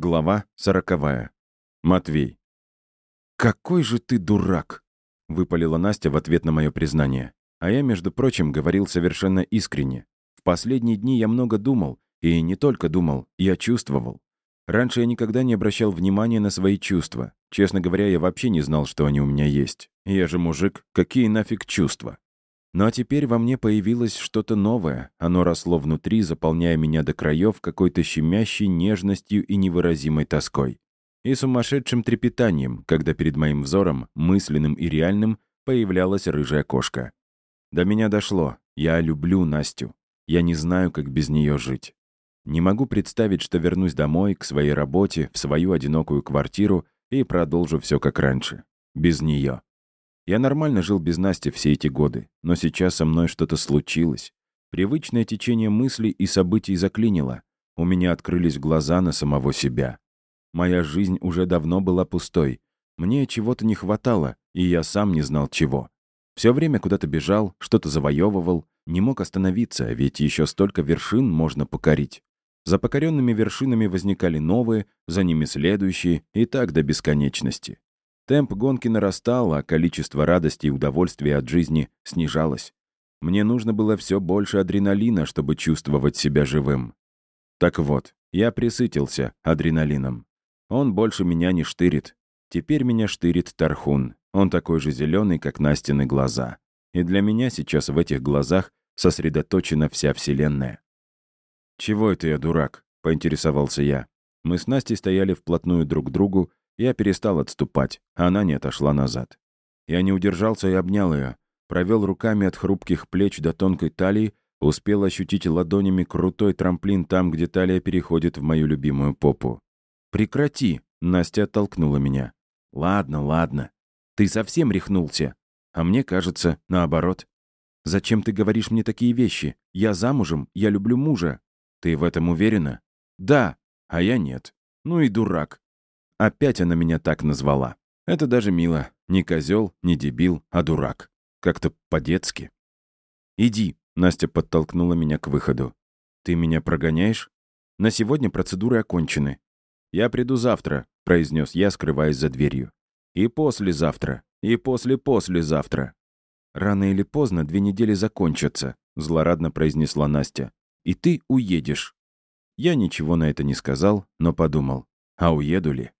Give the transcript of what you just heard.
Глава сороковая. Матвей. «Какой же ты дурак!» — выпалила Настя в ответ на мое признание. А я, между прочим, говорил совершенно искренне. В последние дни я много думал, и не только думал, я чувствовал. Раньше я никогда не обращал внимания на свои чувства. Честно говоря, я вообще не знал, что они у меня есть. Я же мужик, какие нафиг чувства? Ну а теперь во мне появилось что-то новое. Оно росло внутри, заполняя меня до краев какой-то щемящей нежностью и невыразимой тоской. И сумасшедшим трепетанием, когда перед моим взором, мысленным и реальным, появлялась рыжая кошка. До меня дошло. Я люблю Настю. Я не знаю, как без нее жить. Не могу представить, что вернусь домой, к своей работе, в свою одинокую квартиру и продолжу все как раньше. Без нее. Я нормально жил без Насти все эти годы, но сейчас со мной что-то случилось. Привычное течение мыслей и событий заклинило. У меня открылись глаза на самого себя. Моя жизнь уже давно была пустой. Мне чего-то не хватало, и я сам не знал чего. Все время куда-то бежал, что-то завоевывал, не мог остановиться, ведь еще столько вершин можно покорить. За покоренными вершинами возникали новые, за ними следующие, и так до бесконечности. Темп гонки нарастал, а количество радости и удовольствия от жизни снижалось. Мне нужно было все больше адреналина, чтобы чувствовать себя живым. Так вот, я присытился адреналином. Он больше меня не штырит. Теперь меня штырит Тархун. Он такой же зеленый, как Настины глаза. И для меня сейчас в этих глазах сосредоточена вся Вселенная. «Чего это я, дурак?» — поинтересовался я. Мы с Настей стояли вплотную друг к другу, я перестал отступать, а она не отошла назад. Я не удержался и обнял ее, провел руками от хрупких плеч до тонкой талии, успел ощутить ладонями крутой трамплин там, где талия переходит в мою любимую попу. «Прекрати!» — Настя оттолкнула меня. «Ладно, ладно. Ты совсем рехнулся. А мне кажется, наоборот. Зачем ты говоришь мне такие вещи? Я замужем, я люблю мужа. Ты в этом уверена? Да, а я нет. Ну и дурак. Опять она меня так назвала. Это даже мило. Не козел, не дебил, а дурак. Как-то по-детски. «Иди», — Настя подтолкнула меня к выходу. «Ты меня прогоняешь? На сегодня процедуры окончены. Я приду завтра», — произнес я, скрываясь за дверью. «И послезавтра, и после-послезавтра». «Рано или поздно две недели закончатся», — злорадно произнесла Настя. «И ты уедешь». Я ничего на это не сказал, но подумал, а уеду ли?